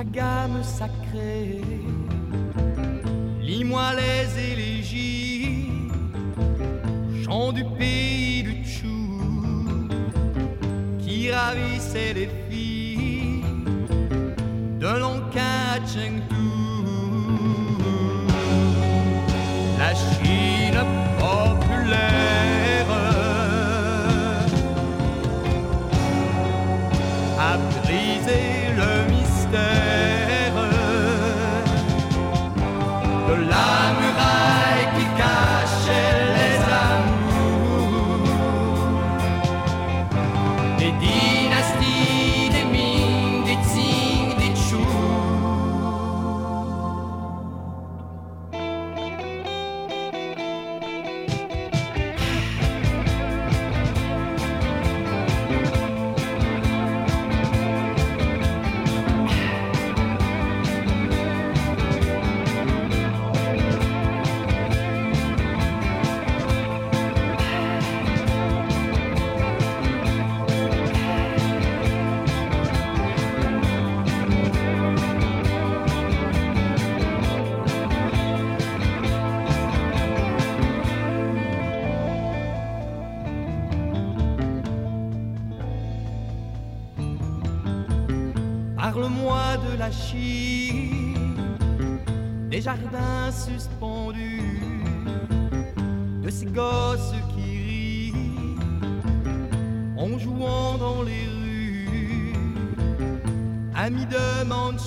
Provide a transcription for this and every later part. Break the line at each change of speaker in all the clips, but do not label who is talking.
sa gamme sacrée. Lis-moi les élégies, chant du pays du Tchou, qui ravissait les filles de l'Anquin à le monde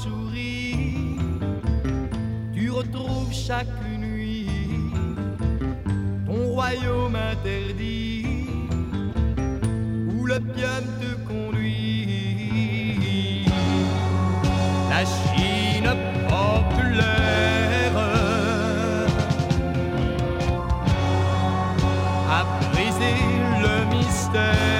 tu retrouves chaque nuit ton royaume interdit où le pium te conduit. La Chine populaire a brisé le mystère.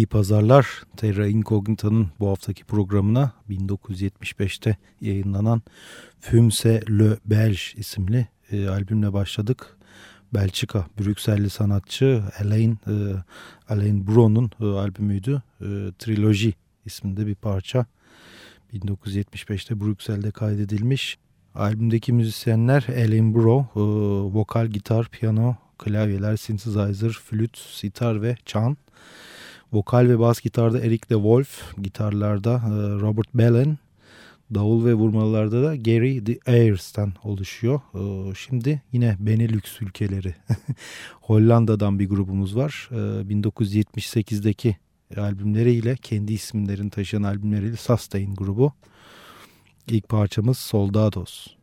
İyi pazarlar. Terra Incognita'nın bu haftaki programına 1975'te yayınlanan Fümse Le Belge isimli e, albümle başladık. Belçika, Brükselli sanatçı Alain, e, Alain Bro'nun e, albümüydü. E, Trilogy isminde bir parça. 1975'te Brüksel'de kaydedilmiş. Albümdeki müzisyenler Alain Bro, e, vokal, gitar, piyano, klavyeler, synthesizer, flüt, sitar ve çan. Vokal ve bas gitarda Eric de Wolf, gitarlarda e, Robert Bellen, davul ve vurmalarda da Gary de Airs'ten oluşuyor. E, şimdi yine Benelux ülkeleri. Hollanda'dan bir grubumuz var. 1978'deki e, albümleriyle kendi isimlerini taşıyan albümleriyle Sustain grubu. İlk parçamız Soldados.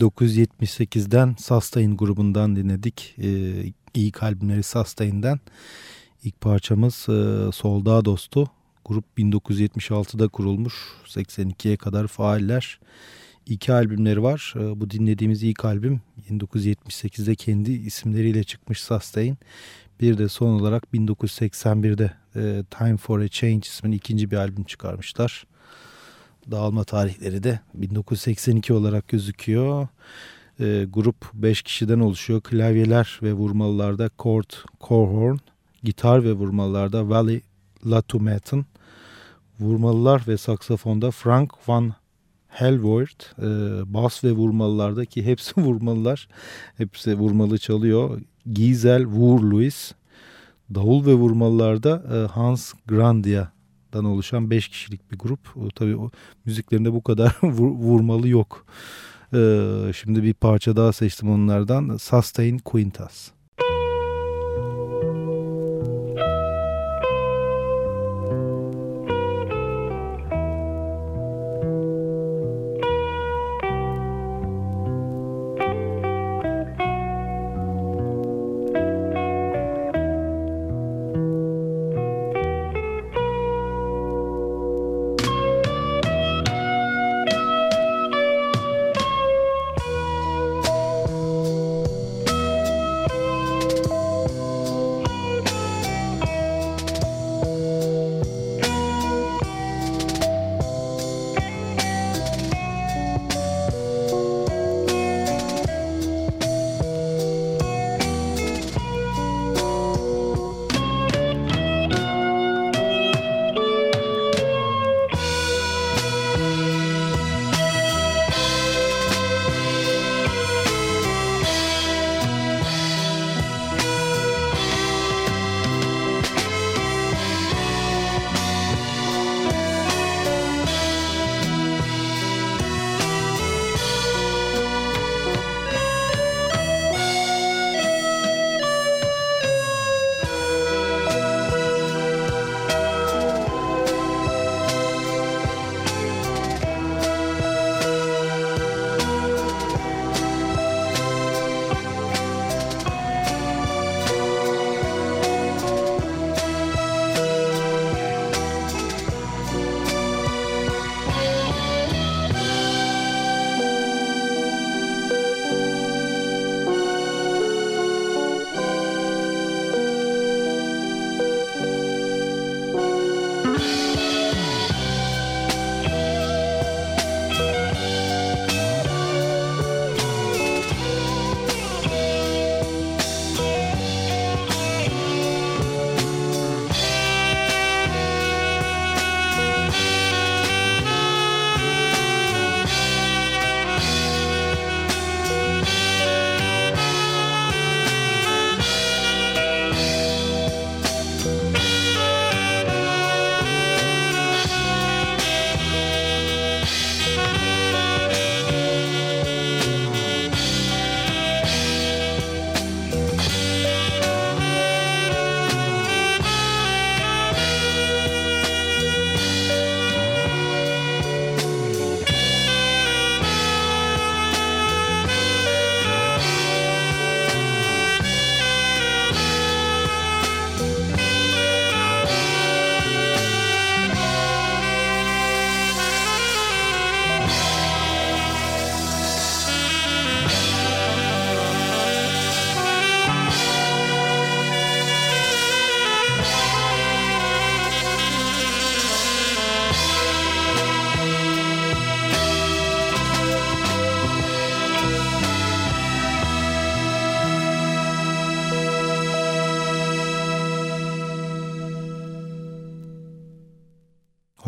1978'den Sustain grubundan dinledik. Ee, ilk albümleri Sustain'den. İlk parçamız e, Soldados'tu. Grup 1976'da kurulmuş. 82'ye kadar faaller. İki albümleri var. Ee, bu dinlediğimiz ilk albüm 1978'de kendi isimleriyle çıkmış Sustain. Bir de son olarak 1981'de e, Time for a Change ismini ikinci bir albüm çıkarmışlar. Dağılma tarihleri de 1982 olarak gözüküyor. E, grup 5 kişiden oluşuyor. Klavyeler ve vurmalılarda Cord Corhorn, gitar ve vurmalılarda Valley Latumetten, vurmalılar ve saksafonda Frank Van Helvoort, e, bas ve vurmalılarda ki hepsi vurmalılar, hepsi vurmalı çalıyor. Gizel Wur davul ve vurmalılarda e, Hans Grandia'dan oluşan 5 kişilik bir grup. O, tabii o müziklerinde bu kadar vur, vurmalı yok. E, şimdi bir parça daha seçtim onlardan. Sustain Quintas.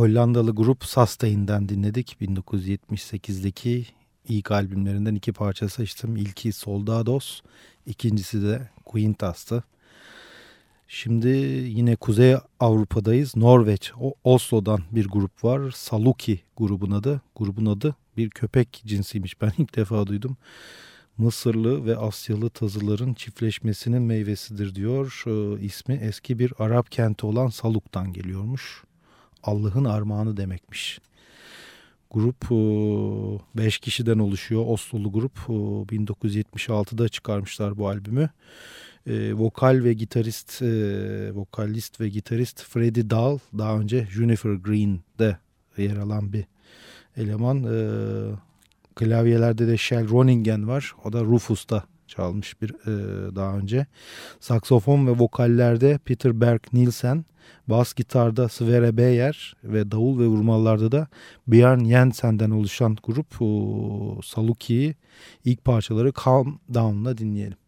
Hollandalı grup Sustain'den dinledik. 1978'deki ilk albümlerinden iki parça seçtim. İlki Soldados, ikincisi de Quintas'tı. Şimdi yine Kuzey Avrupa'dayız. Norveç, Oslo'dan bir grup var. Saluki grubun adı. Grubun adı bir köpek cinsiymiş. Ben ilk defa duydum. Mısırlı ve Asyalı tazıların çiftleşmesinin meyvesidir diyor. Ee, ismi eski bir Arap kenti olan Saluk'tan geliyormuş. Allah'ın armağanı demekmiş.
Grup 5 kişiden oluşuyor. Oslolu grup 1976'da çıkarmışlar bu albümü. Vokal ve gitarist, vokalist ve gitarist Freddie Dahl daha önce Juniper Green'de yer alan bir eleman. Klavyelerde de Shell Roningen var. O da Rufus'ta çalmış bir daha önce. Saksofon ve vokallerde Peter Berg Nielsen, bas gitarda Sverre Beyer ve davul ve vurmalarda da Björn Jensen'den oluşan grup Saluki'yi ilk parçaları Calm Down'la dinleyelim.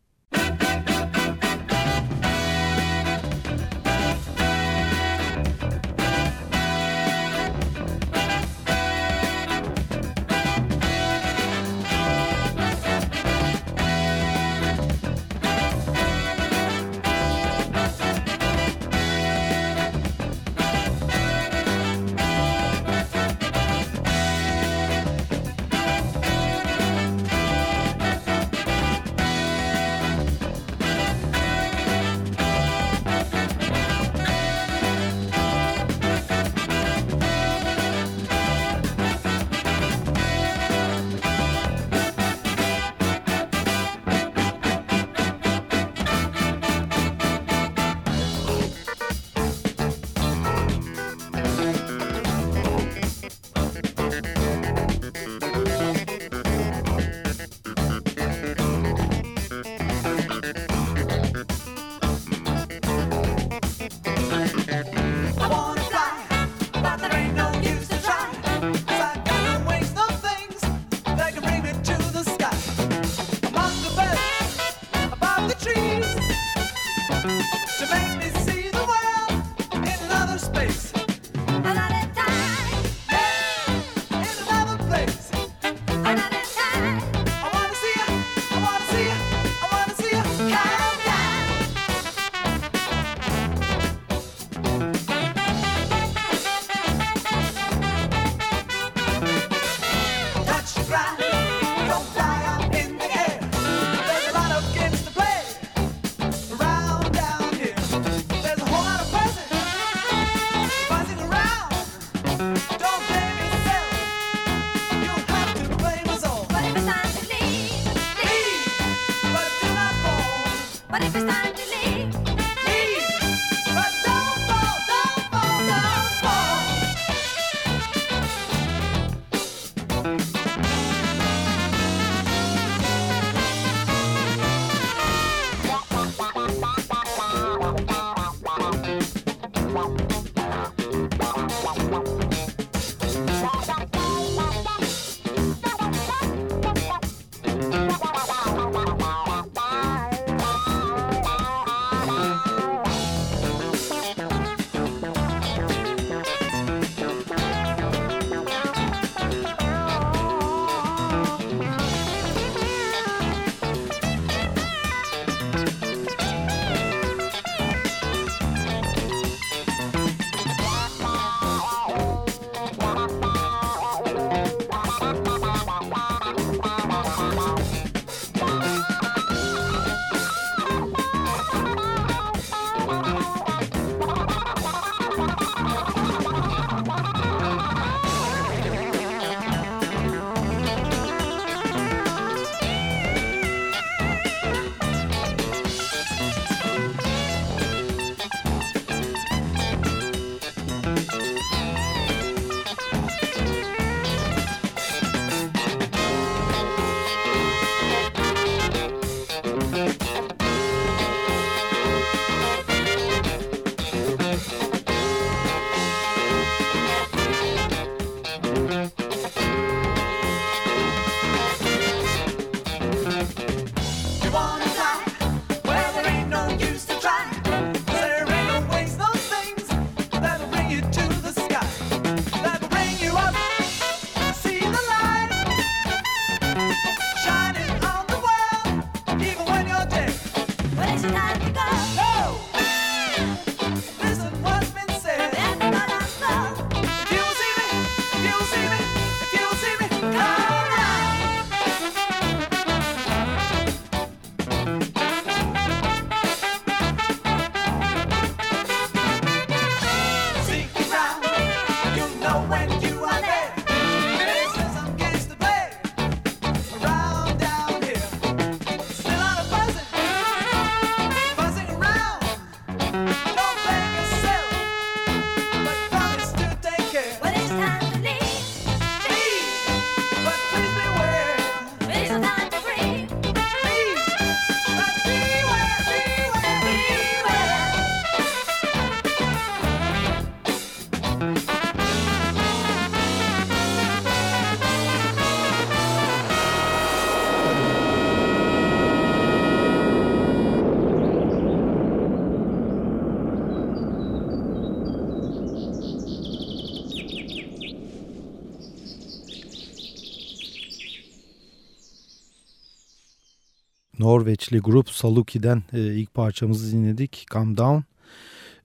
Norveçli grup Saluki'den e, ilk parçamızı dinledik. Calm Down.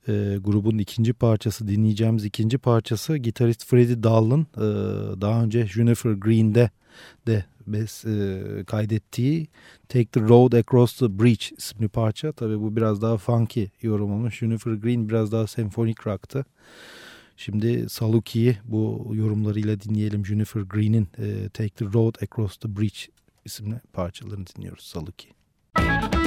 E, grubun ikinci parçası dinleyeceğimiz ikinci parçası gitarist Freddie Dall'ın e, daha önce Juniper Green'de de bes, e, kaydettiği Take the Road Across the Bridge isimli parça. Tabi bu biraz daha funky yorumlamış. Juniper Green biraz daha senfonik rock'tı. Şimdi Saluki'yi bu yorumlarıyla dinleyelim. Juniper Green'in e, Take the Road Across the Bridge isimli parçalarını dinliyoruz Saluki. Müzik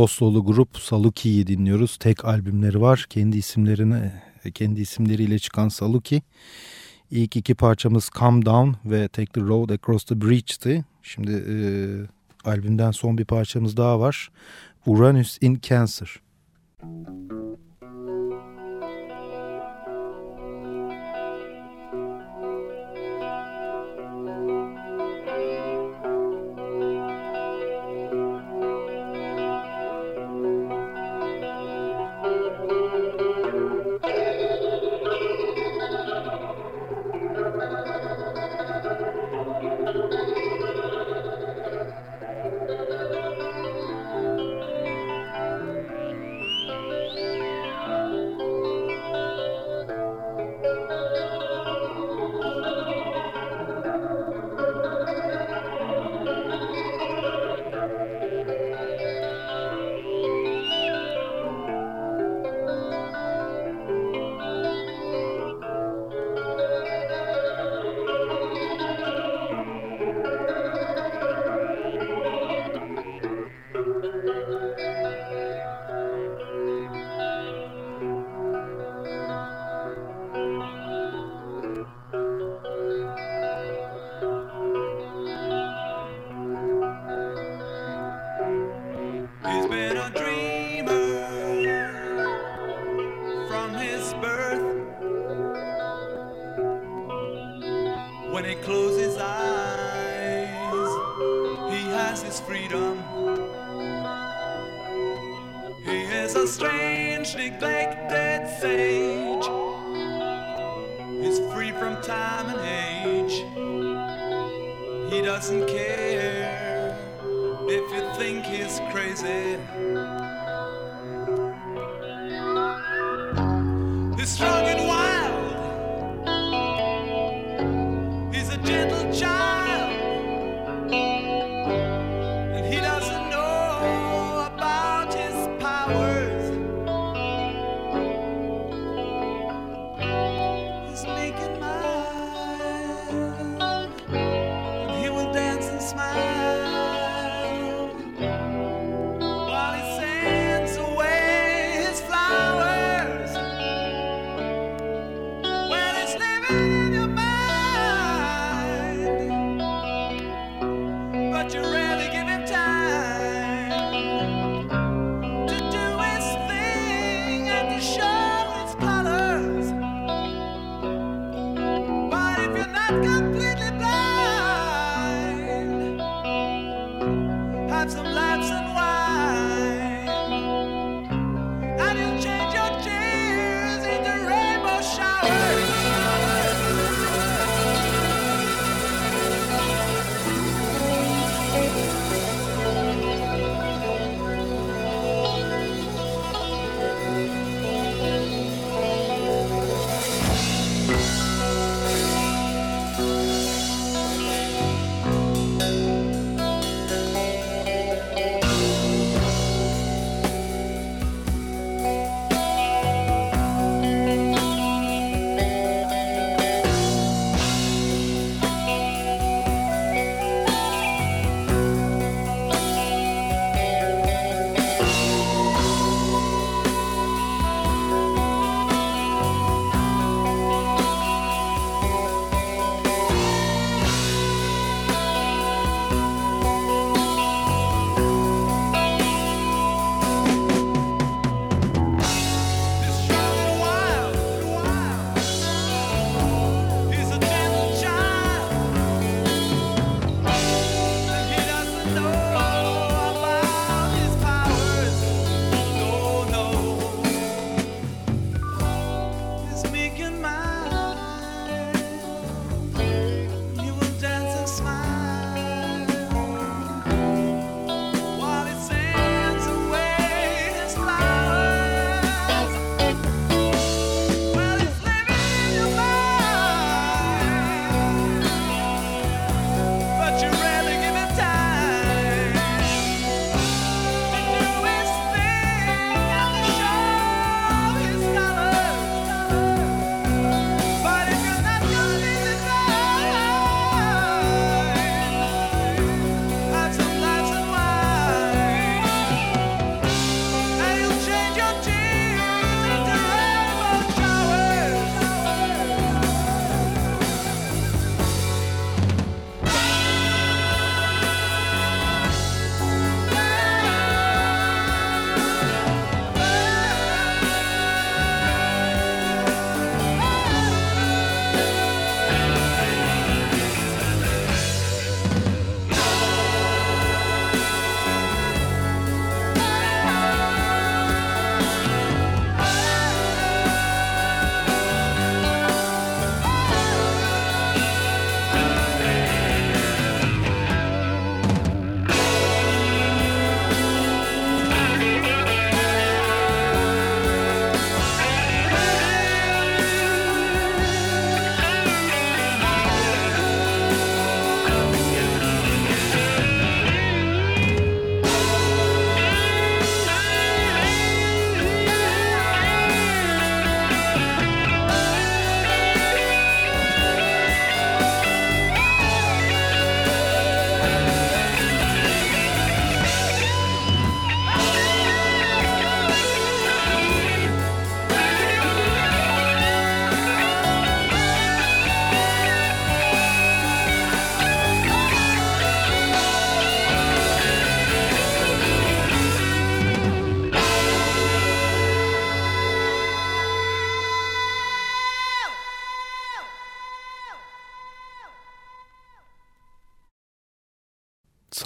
Oslolu grup Saluki'yi dinliyoruz. Tek albümleri var. Kendi isimlerini kendi isimleriyle çıkan Saluki. İlk iki parçamız Calm Down ve Take the Road Across the Bridge'ti. Şimdi e, albümden son bir parçamız daha var. Uranus in Cancer. Müzik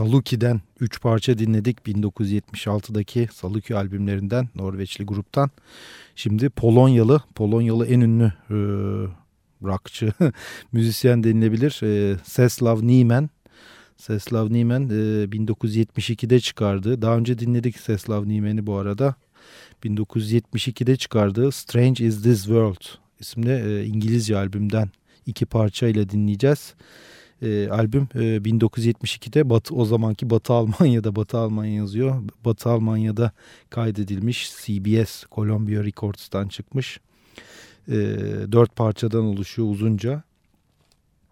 Saluki'den 3 parça dinledik 1976'daki Saluki albümlerinden Norveçli gruptan. Şimdi Polonyalı, Polonyalı en ünlü e, rockçı, müzisyen denilebilir. E, Seslav Niemen. Seslav Niemen e, 1972'de çıkardı. Daha önce dinledik Seslav Niemen'i bu arada. 1972'de çıkardığı Strange is This World isimli e, İngilizce albümden iki parçayla dinleyeceğiz. E, albüm e, 1972'de Batı, o zamanki Batı Almanya'da Batı Almanya yazıyor. Batı Almanya'da kaydedilmiş CBS Columbia Records'tan çıkmış. E, dört parçadan oluşuyor uzunca.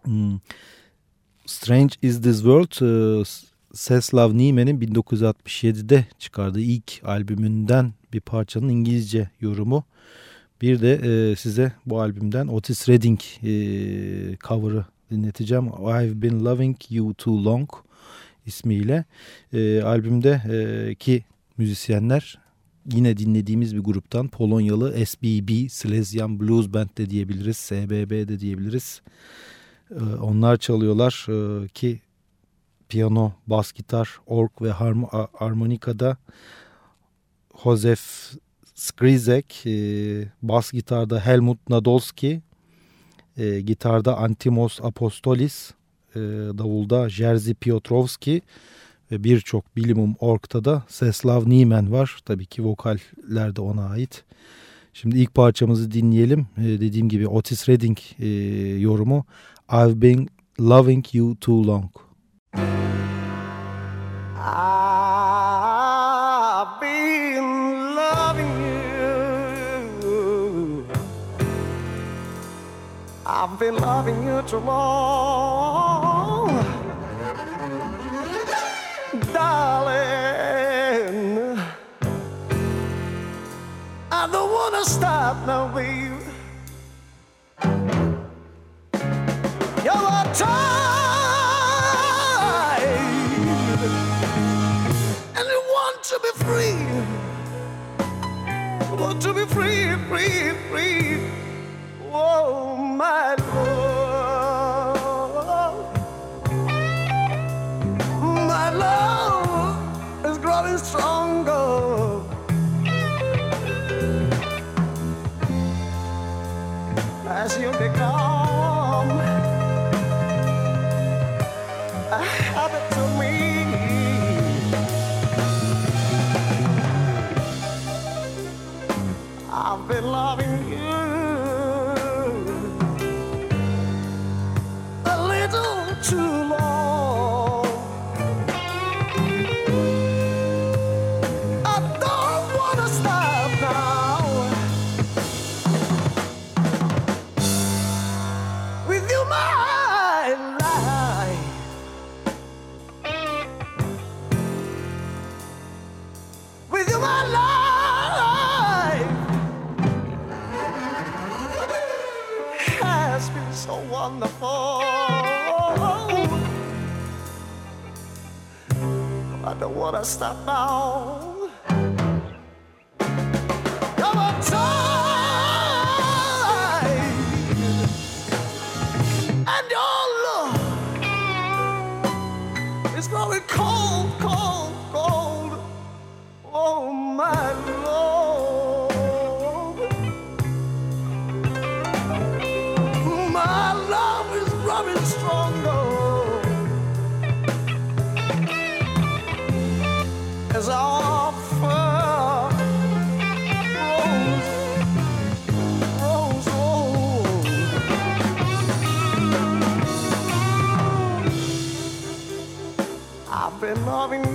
Hmm. Strange is This World e, Seslav Niemann'in 1967'de çıkardığı ilk albümünden bir parçanın İngilizce yorumu. Bir de e, size bu albümden Otis Redding e, cover'ı dinleteceğim. I've Been Loving You Too Long ismiyle. E, albümde e, müzisyenler yine dinlediğimiz bir gruptan Polonyalı SBB, Silesian Blues Band de diyebiliriz, SBB de diyebiliriz. E, onlar çalıyorlar e, ki piyano, bas gitar, org ve harm harmonikada Josef Skrizek, e, bas gitarda Helmut Nadolski, e, gitarda Antimos Apostolis, e, davulda Jerzy Piotrowski ve birçok bilimum orkta da Seslav Niemen var. Tabii ki vokaller de ona ait. Şimdi ilk parçamızı dinleyelim. E, dediğim gibi Otis Redding e, yorumu I've been loving you too long.
I've Been loving you too long, darling. I don't wanna stop now, babe. You're a time, and you want to be free. Want to be free, free, free. Oh, my what a stop now. As I offer rose, rose, rose. I've been loving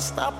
stop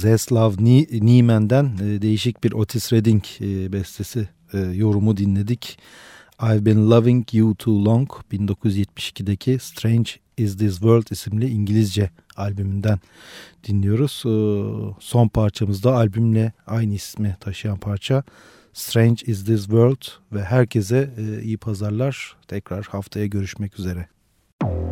Zeslav Nieman'den e, değişik bir Otis Redding e, bestesi e, yorumu dinledik. I've Been Loving You Too Long 1972'deki Strange Is This World isimli İngilizce albümünden dinliyoruz. Son parçamızda albümle aynı ismi taşıyan parça Strange Is This World ve herkese iyi pazarlar. Tekrar haftaya görüşmek üzere. Müzik